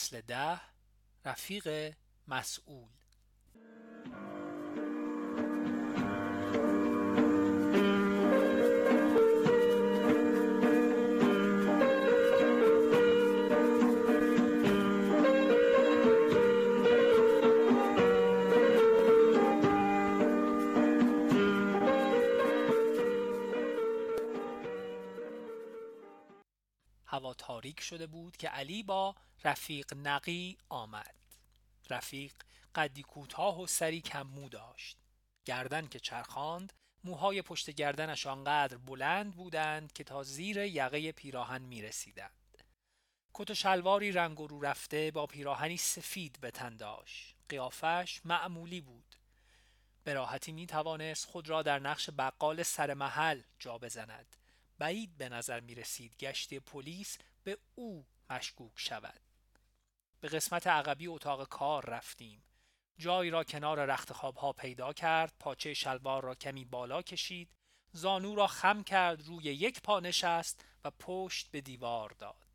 فصل ده رفیق مسئول تاریک شده بود که علی با رفیق نقی آمد. رفیق قدی کوتاه و سری کم مو داشت. گردن که چرخاند موهای پشت گردنش آنقدر بلند بودند که تا زیر یقه پیراهن می رسیدند کت و شلواری رنگ و رو رفته با پیراهنی سفید به تن داشت. قیافش معمولی بود. به راحتی می توانست خود را در نقش بقال سر محل جا بزند. بعید به نظر می رسید گشتی پلیس به او مشکوک شود. به قسمت عقبی اتاق کار رفتیم. جایی را کنار رخت ها پیدا کرد پاچه شلوار را کمی بالا کشید زانو را خم کرد روی یک پا نشست و پشت به دیوار داد.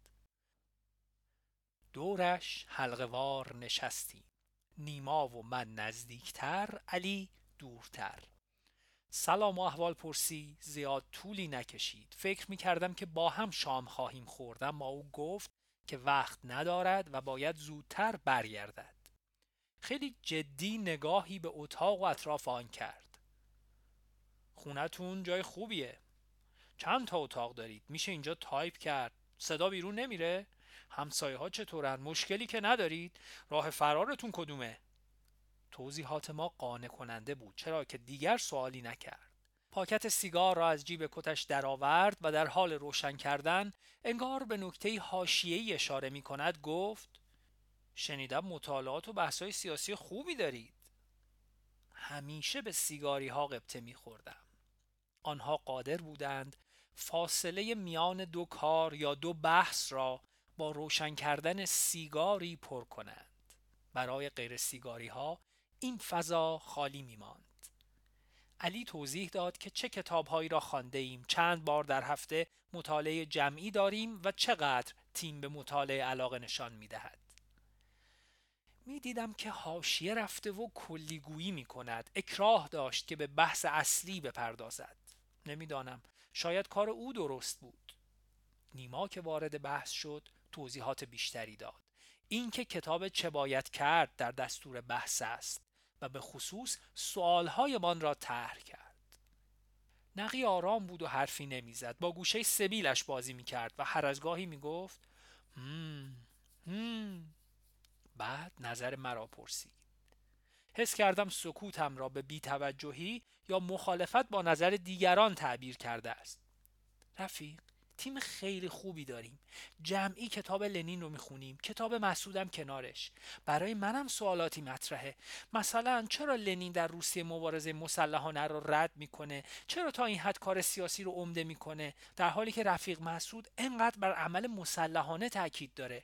دورش حلقوار نشستیم. نیما و من نزدیکتر علی دورتر. سلام و احوال پرسی زیاد طولی نکشید. فکر می کردم که با هم شام خواهیم خورد اما او گفت که وقت ندارد و باید زودتر برگردد. خیلی جدی نگاهی به اتاق و اطراف آن کرد. خونتون جای خوبیه. چند تا اتاق دارید؟ میشه اینجا تایپ کرد. صدا بیرون نمیره؟ همسایه ها چطورن؟ مشکلی که ندارید؟ راه فرارتون کدومه؟ توضیحات ما قانع کننده بود چرا که دیگر سوالی نکرد. پاکت سیگار را از جیب کتش درآورد و در حال روشن کردن انگار به نکته حاشیه‌ای اشاره می کند گفت شنیدم مطالعات و بحث‌های سیاسی خوبی دارید. همیشه به سیگاری ها قبطه می خوردم. آنها قادر بودند فاصله میان دو کار یا دو بحث را با روشن کردن سیگاری پر کنند. برای غیر سیگاری ها این فضا خالی می ماند. علی توضیح داد که چه کتابهایی را خانده ایم چند بار در هفته مطالعه جمعی داریم و چقدر تیم به مطالعه علاقه نشان می دهد. می دیدم که هاشیه رفته و کلیگویی می کند اکراه داشت که به بحث اصلی بپردازد. نمی‌دانم شاید کار او درست بود. نیما که وارد بحث شد توضیحات بیشتری داد. اینکه کتاب چه باید کرد در دستور بحث است. و به خصوص سوالهایمان را طرح کرد. نقی آرام بود و حرفی نمی‌زد. با گوشه سبیلش بازی می‌کرد و هر از گاهی می‌گفت هم هم. بعد نظر مرا پرسید. حس کردم سکوتم را به بیتوجهی یا مخالفت با نظر دیگران تعبیر کرده است. رفیق تیم خیلی خوبی داریم. جمعی کتاب لنین رو می‌خونیم. کتاب مسعودم کنارش. برای منم سوالاتی مطرحه. مثلا چرا لنین در روسیه مبارزه مسلحانه رو رد می‌کنه؟ چرا تا این حد کار سیاسی رو عمده می‌کنه؟ در حالی که رفیق مسعود انقدر بر عمل مسلحانه تاکید داره.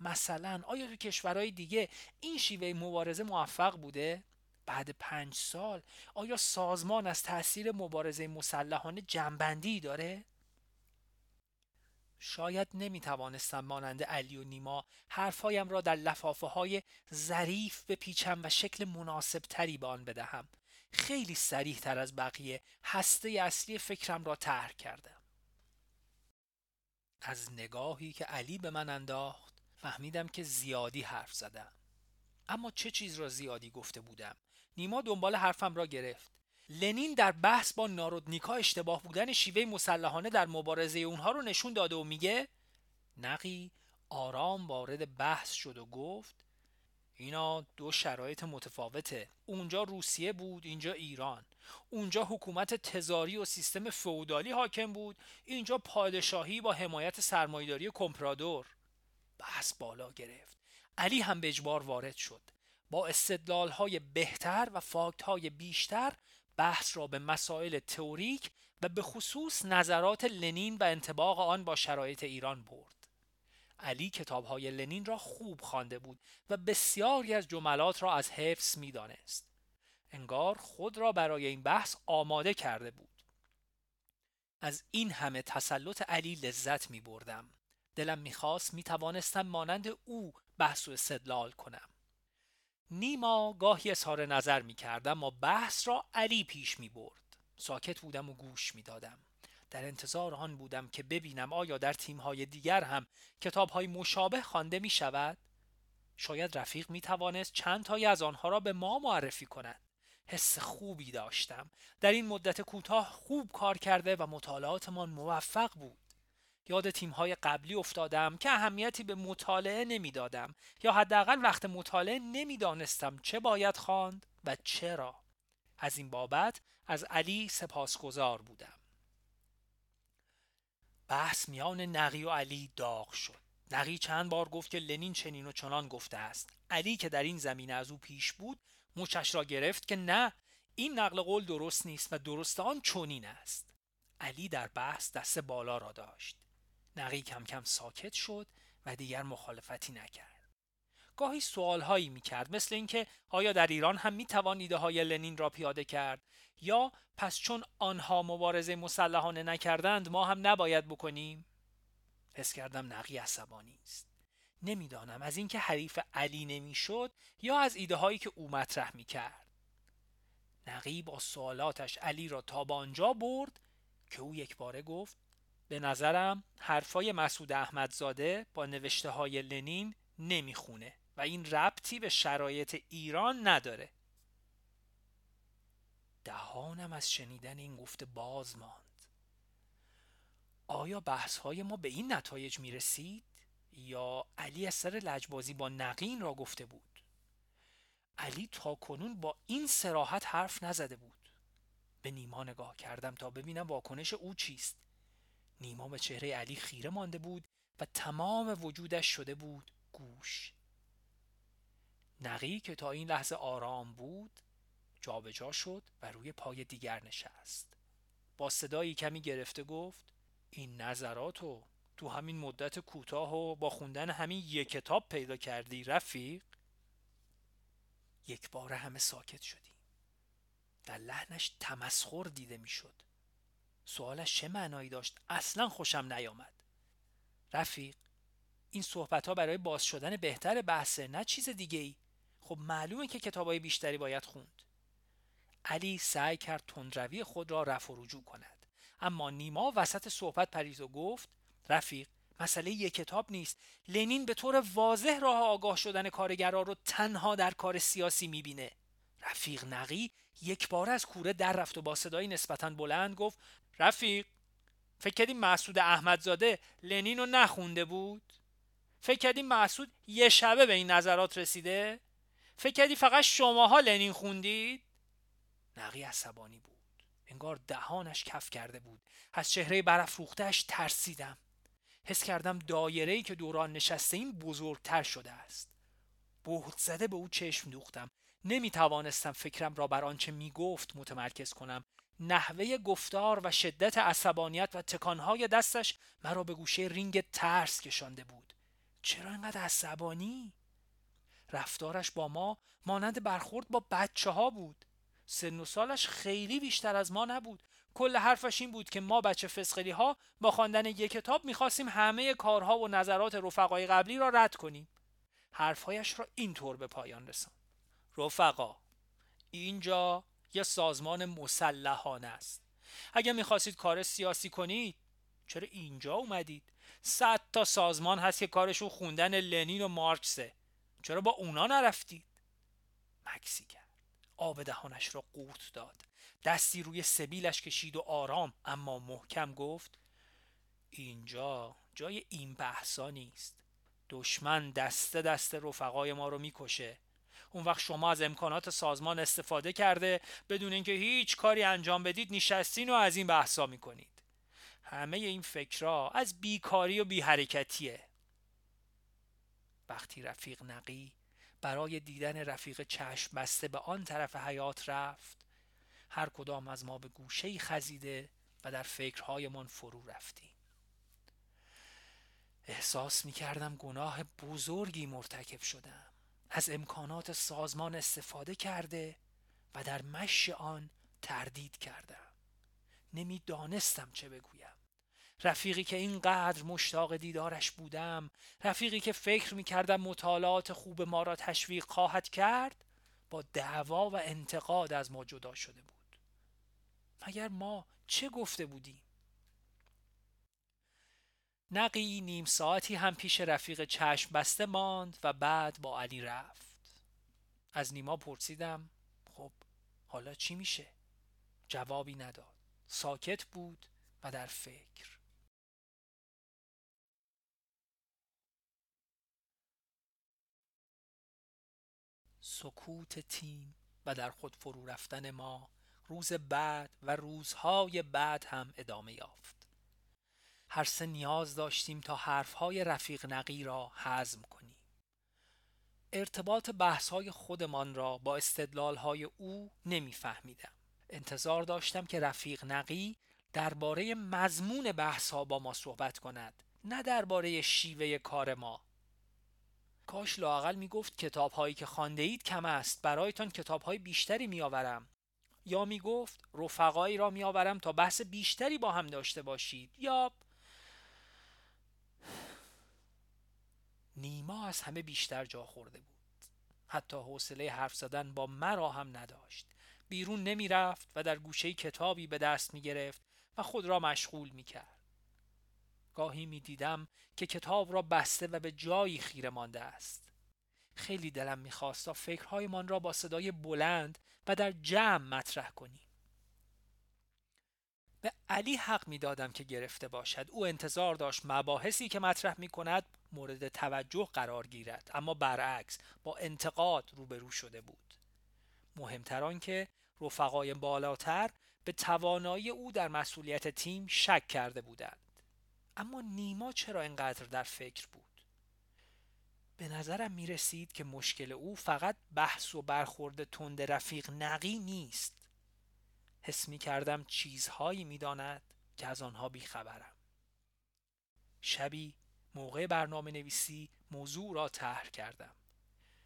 مثلا آیا تو کشورهای دیگه این شیوه مبارزه موفق بوده؟ بعد پنج سال آیا سازمان از تاثیر مبارزه مسلحانه جنبندی داره؟ شاید نمی توانستم مانند علی و نیما حرفهایم را در لفافه های ظریف بپیچم و شکل مناسب تری به آن بدهم. خیلی سریح تر از بقیه هسته اصلی فکرم را طرح کردم. از نگاهی که علی به من انداخت فهمیدم که زیادی حرف زدم. اما چه چیز را زیادی گفته بودم؟ نیما دنبال حرفم را گرفت. لنین در بحث با نارودنیکا اشتباه بودن شیوه مسلحانه در مبارزه اونها رو نشون داده و میگه نقی آرام وارد بحث شد و گفت اینا دو شرایط متفاوته. اونجا روسیه بود اینجا ایران. اونجا حکومت تزاری و سیستم فودالی حاکم بود. اینجا پادشاهی با حمایت سرمایداری کمپرادور. بحث بالا گرفت. علی هم به اجبار وارد شد. با استدلال های بهتر و فاکت های بیشتر بحث را به مسائل تئوریک و به خصوص نظرات لنین و انتباق آن با شرایط ایران برد. علی کتابهای لنین را خوب خوانده بود و بسیاری از جملات را از حفظ می دانست. انگار خود را برای این بحث آماده کرده بود. از این همه تسلط علی لذت می بردم. دلم می‌خواست می‌توانستم مانند او بحث و استدلال کنم نیما گاهی اظهار نظر می‌کردم اما بحث را علی پیش می‌برد ساکت بودم و گوش می‌دادم در انتظار آن بودم که ببینم آیا در تیمهای دیگر هم کتابهای مشابه خوانده می شود؟ شاید رفیق می توانست چند تایی از آنها را به ما معرفی کند. حس خوبی داشتم. در این مدت کوتاه خوب کار کرده و مطالعاتمان موفق بود. یاد تیمهای قبلی افتادم که اهمیتی به مطالعه نمی‌دادم یا حداقل وقت مطالعه نمی‌دانستم چه باید خواند و چرا. از این بابت از علی سپاسگزار بودم. بحث میان نقی و علی داغ شد نقی چند بار گفت که لنین چنین و چنان گفته است علی که در این زمینه از او پیش بود موچش را گرفت که نه این نقل قول درست نیست و درست آن چنین است علی در بحث دست بالا را داشت نقی کم کم ساکت شد و دیگر مخالفتی نکرد. گاهی سوالهایی می‌کرد مثل اینکه آیا در ایران هم می‌توان ایده های لنین را پیاده کرد؟ یا پس چون آنها مبارزه مسلحانه نکردند ما هم نباید بکنیم؟ حس کردم نقی عصبانی است. نمی‌دانم از اینکه حریف علی نمی‌شد یا از ایده هایی که او مطرح می‌کرد. نقی با سوالاتش علی را تا به آنجا برد که او یک باره گفت به نظرم حرفای مسعود احمدزاده با نوشته های لنین نمی‌خونه و این ربطی به شرایط ایران نداره. دهانم از شنیدن این گفته باز ماند. آیا بحث های ما به این نتایج می رسید؟ یا علی از سر لجبازی با نقین را گفته بود؟ علی تا کنون با این سراحت حرف نزده بود. به نیما نگاه کردم تا ببینم واکنش او چیست. نیما به چهره علی خیره مانده بود و تمام وجودش شده بود گوش. نقی که تا این لحظه آرام بود جابجا جا شد و روی پای دیگر نشست. با صدایی کمی گرفته گفت این نظراتو تو همین مدت کوتاه و با خوندن همین یک کتاب پیدا کردی رفیق؟ یک بار همه ساکت شدیم. در لحنش تمسخر دیده می‌شد. سوالش چه معنایی داشت؟ اصلا خوشم نیامد. رفیق این صحبت ها برای باز شدن بهتر بحثه نه چیز دیگه ای خب معلومه که کتاب های بیشتری باید خوند. علی سعی کرد تندروی خود را رفع و رجوع کند. اما نیما وسط صحبت پریز و گفت رفیق مسئله یک کتاب نیست. لنین به طور واضح راه آگاه شدن کارگرا رو تنها در کار سیاسی می‌بینه. رفیق نقی یک بار از کوره در رفت و با صدای نسبتا بلند گفت رفیق فکر کردی مسعود احمدزاده لنین رو نخونده بود؟ فکر کردی مسعود یه شبه به این نظرات رسیده؟ فکر کردی فقط شماها لنین خوندید؟ نقی عصبانی بود. انگار دهانش کف کرده بود. از چهره برافروختهاش ترسیدم. حس کردم دایره‌ای که دوران نشسته این بزرگتر شده است. بهت زده به او چشم دوختم. نمی توانستم فکرم را بر آنچه می گفت متمرکز کنم. نحوه گفتار و شدت عصبانیت و تکانهای دستش مرا به گوشه رینگ ترس کشانده بود. چرا انقدر عصبانی؟ رفتارش با ما مانند برخورد با بچه ها بود. سن و سالش خیلی بیشتر از ما نبود. کل حرفش این بود که ما بچه فسقلی ها با خواندن یک کتاب می‌خواستیم همه کارها و نظرات رفقای قبلی را رد کنیم. حرفهایش را اینطور به پایان رسان رفقا اینجا یه سازمان مسلحانه است. اگه می‌خواستید کار سیاسی کنید چرا اینجا اومدید؟ صد تا سازمان هست که کارشون خوندن لنین و مارکسه. چرا با اونا نرفتید؟ مکسی کرد. آب دهانش را قورت داد. دستی روی سبیلش کشید و آرام. اما محکم گفت اینجا جای این بحثا نیست. دشمن دسته دسته رفقای ما رو می‌کشه. اون وقت شما از امکانات سازمان استفاده کرده بدون اینکه هیچ کاری انجام بدید نشستین و از این بحثا می‌کنید. همه این فکرها از بیکاری و بیحرکتیه. وقتی رفیق نقی برای دیدن رفیق چشم بسته به آن طرف حیات رفت هر کدام از ما به گوشه خزیده و در فکرهایمان فرو رفتیم. احساس می کردم گناه بزرگی مرتکب شدم. از امکانات سازمان استفاده کرده و در مش آن تردید کردم نمی‌دانستم چه بگویم. رفیقی که اینقدر مشتاق دیدارش بودم رفیقی که فکر می‌کردم مطالعات خوب ما را تشویق خواهد کرد با دعوا و انتقاد از ما جدا شده بود. مگر ما چه گفته بودیم؟ نقی نیم ساعتی هم پیش رفیق چشم بسته ماند و بعد با علی رفت. از نیما پرسیدم خب حالا چی میشه؟ جوابی نداد. ساکت بود و در فکر. سکوت تیم و در خود فرو رفتن ما روز بعد و روزهای بعد هم ادامه یافت. هر سه نیاز داشتیم تا حرفهای رفیق نقی را حزم کنیم. ارتباط بحثهای خودمان را با استدلالهای او نمیفهمیدم. انتظار داشتم که رفیق نقی درباره مضمون بحثها با ما صحبت کند نه درباره شیوه کار ما. کاش لاقل می گفت کتاب هایی که خانده اید کم است برایتان کتاب های بیشتری می آورم یا می گفت رفقایی را می آورم تا بحث بیشتری با هم داشته باشید. یا نیما از همه بیشتر جا خورده بود. حتی حوصله حرف زدن با مرا هم نداشت. بیرون نمی رفت و در گوشه کتابی به دست می گرفت و خود را مشغول می کرد گاهی می دیدم که کتاب را بسته و به جایی خیره مانده است. خیلی دلم می‌خواست تا فکرهایمان را با صدای بلند و در جمع مطرح کنیم. به علی حق می‌دادم که گرفته باشد. او انتظار داشت مباحثی که مطرح می کند مورد توجه قرار گیرد اما برعکس با انتقاد روبرو شده بود. مهمتر که رفقای بالاتر به توانایی او در مسئولیت تیم شک کرده بودند. اما نیما چرا اینقدر در فکر بود؟ به نظرم می رسید که مشکل او فقط بحث و برخورد تند رفیق نقی نیست. حس می کردم چیزهایی می داند که از آنها بیخبرم. شبی موقع برنامه نویسی موضوع را طرح کردم.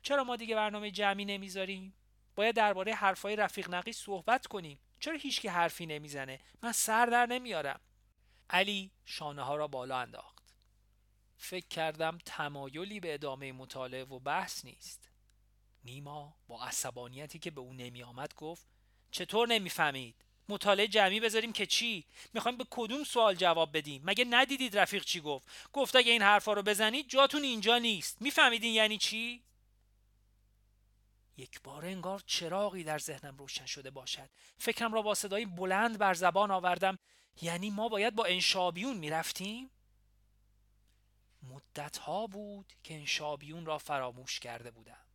چرا ما دیگه برنامه جمعی نمی‌ذاریم؟ باید درباره حرفای رفیق نقی صحبت کنیم. چرا هیچکی حرفی نمی‌زنه؟ من سر در نمیارم. علی شانه ها را بالا انداخت. فکر کردم تمایلی به ادامه مطالعه و بحث نیست. نیما با عصبانیتی که به او نمی آمد گفت چطور نمی‌فهمید؟ مطالعه جمعی بذاریم که چی؟ می‌خوایم به کدوم سوال جواب بدیم؟ مگه ندیدید رفیق چی گفت؟ گفت اگه این حرفا رو بزنید جاتون اینجا نیست. میفهمیدین یعنی چی؟ یک بار انگار چراغی در ذهنم روشن شده باشد. فکرم را با صدای بلند بر زبان آوردم. یعنی ما باید با انشابیون می‌رفتیم؟ مدت ها بود که انشابیون را فراموش کرده بودم.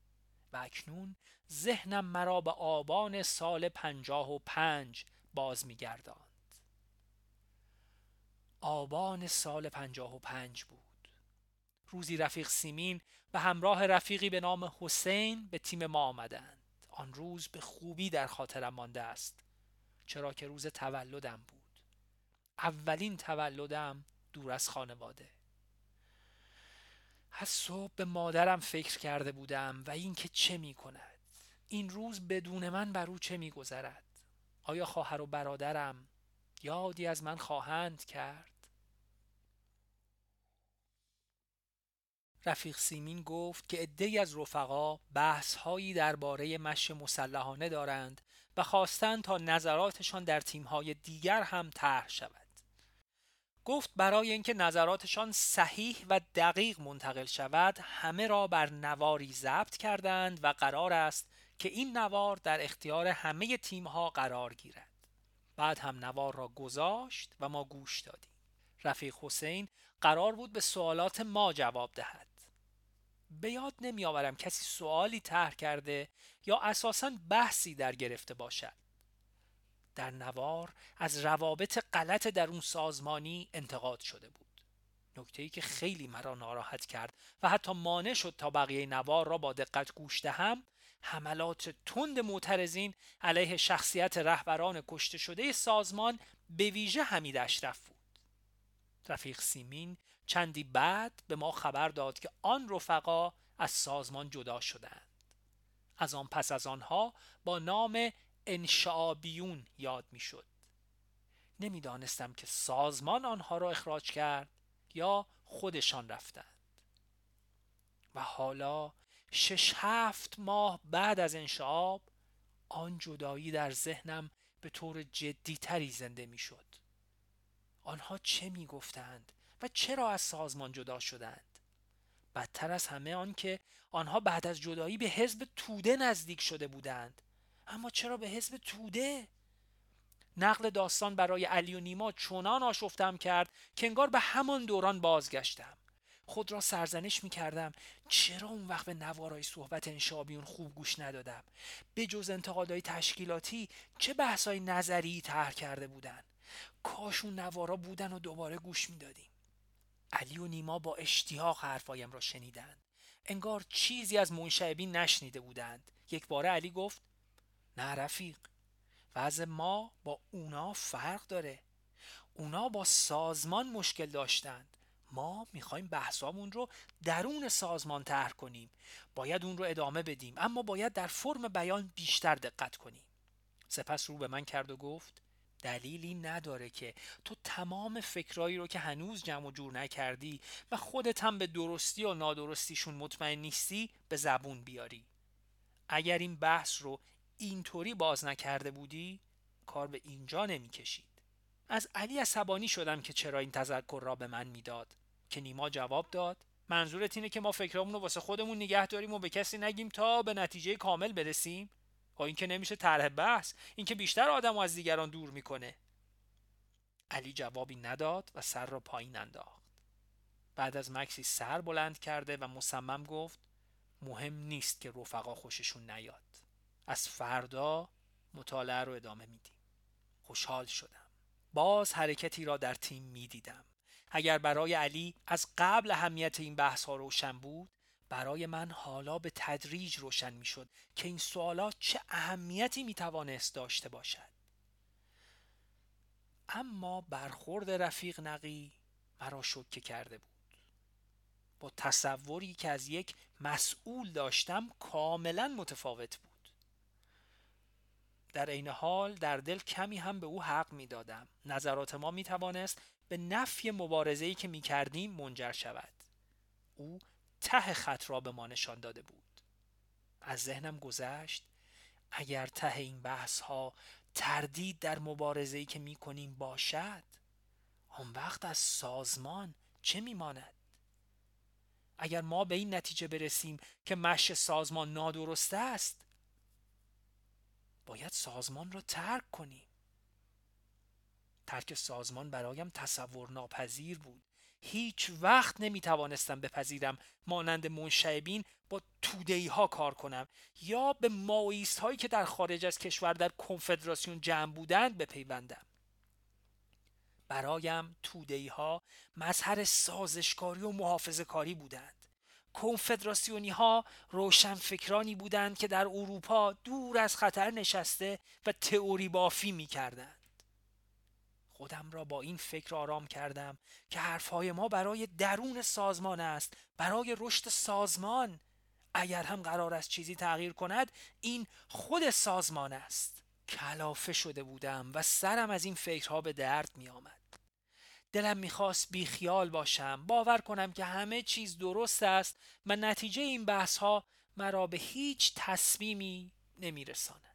و اکنون ذهنم مرا به آبان سال پنجاه و پنج باز میگرداند آبان سال پنجاه و پنج بود. روزی رفیق سیمین به همراه رفیقی به نام حسین به تیم ما آمدند. آن روز به خوبی در خاطرم مانده است چرا که روز تولدم بود. اولین تولدم دور از خانواده. از صبح به مادرم فکر کرده بودم و اینکه چه می کند این روز بدون من بر او چه می گذرد آیا خواهر و برادرم یادی از من خواهند کرد؟ رفیق سیمین گفت که عدهای از رفقا بحث هایی درباره مش مسلحانه دارند و خواستند تا نظراتشان در تیمهای دیگر هم طرح شود. گفت برای اینکه نظراتشان صحیح و دقیق منتقل شود همه را بر نواری ضبط کردند و قرار است که این نوار در اختیار همه تیمها قرار گیرد. بعد هم نوار را گذاشت و ما گوش دادیم. رفیق حسین قرار بود به سوالات ما جواب دهد. به یاد نمی آورم کسی سوالی طرح کرده یا اساسا بحثی در گرفته باشد. در نوار از روابط غلط در اون سازمانی انتقاد شده بود. نکته ای که خیلی مرا ناراحت کرد و حتی مانع شد تا بقیه نوار را با دقت گوش دهم حملات تند معترضین علیه شخصیت رهبران کشته شده سازمان به ویژه حمید اشرف بود. رفیق سیمین چندی بعد به ما خبر داد که آن رفقا از سازمان جدا شدند. از آن پس از آنها با نام انشابیون یاد می‌شد. نمی‌دانستم که سازمان آنها را اخراج کرد یا خودشان رفتند. و حالا شش هفت ماه بعد از انشعاب آن جدایی در ذهنم به طور جدیتری زنده می شد. آنها چه می گفتند و چرا از سازمان جدا شدند؟ بدتر از همه آن که آنها بعد از جدایی به حزب توده نزدیک شده بودند اما چرا به حزب توده؟ نقل داستان برای علی و نیما چنان آشفتم کرد که انگار به همان دوران بازگشتم خود را سرزنش می کردم چرا اون وقت به نوارای صحبت انشابیون خوب گوش ندادم؟ به جز انتقادهای تشکیلاتی چه بحثای نظری طرح کرده بودن؟ کاش اون نوارا بودن و دوباره گوش می‌دادیم. علی و نیما با اشتیاق حرفایم را شنیدند. انگار چیزی از منشعبین نشنیده بودند. یک باره علی گفت نه رفیق وضع ما با اونا فرق داره. اونا با سازمان مشکل داشتند. ما می‌خوایم بحثامون رو درون سازمان طرح کنیم. باید اون رو ادامه بدیم اما باید در فرم بیان بیشتر دقت کنیم. سپس رو به من کرد و گفت دلیلی نداره که تو تمام فکرایی رو که هنوز جمع و جور نکردی و خودت هم به درستی و نادرستیشون مطمئن نیستی به زبون بیاری. اگر این بحث رو اینطوری باز نکرده بودی کار به اینجا نمی‌کشید. از علی عصبانی شدم که چرا این تذکر را به من می‌داد. که نیما جواب داد. منظورت اینه که ما فکرامون رو واسه خودمون نگه داریم و به کسی نگیم تا به نتیجه کامل برسیم؟ با اینکه نمیشه طرح بحث اینکه بیشتر آدم از دیگران دور می‌کنه. علی جوابی نداد و سر را پایین انداخت. بعد از مکسی سر بلند کرده و مصمم گفت مهم نیست که رفقا خوششون نیاد. از فردا مطالعه رو ادامه میدیم. خوشحال شدم. باز حرکتی را در تیم می‌دیدم. اگر برای علی از قبل اهمیت این بحث ها روشن بود برای من حالا به تدریج روشن می شد که این سوالات چه اهمیتی می توانست داشته باشد. اما برخورد رفیق نقی مرا شکه کرده بود. با تصوری که از یک مسئول داشتم کاملا متفاوت بود. در عین حال در دل کمی هم به او حق می دادم. نظرات ما می توانست به نفی مبارزه ای که می کردیم منجر شود. او ته خط را به ما نشان داده بود. از ذهنم گذشت اگر ته این بحث ها تردید در مبارزه ای که می کنیم باشد آن وقت از سازمان چه می ماند؟ اگر ما به این نتیجه برسیم که مش سازمان نادرسته است باید سازمان را ترک کنیم ترک سازمان برایم تصور ناپذیر بود. هیچ وقت نمی توانستم بپذیرم مانند منشعبین با تودهی ها کار کنم یا به ماویست هایی که در خارج از کشور در کنفدراسیون جمع بودند بپیوندم. برایم تودهی ها مظهر سازشکاری و محافظه کاری بودند. کنفدراسیونی ها روشن فکرانی بودند که در اروپا دور از خطر نشسته و تئوری بافی می کردند. خودم را با این فکر آرام کردم که حرفهای ما برای درون سازمان است برای رشد سازمان. اگر هم قرار است چیزی تغییر کند این خود سازمان است. کلافه شده بودم و سرم از این فکرها به درد می آمد دلم می‌خواست بیخیال باشم باور کنم که همه چیز درست است و نتیجه این بحث ها مرا به هیچ تصمیمی نمیرساند.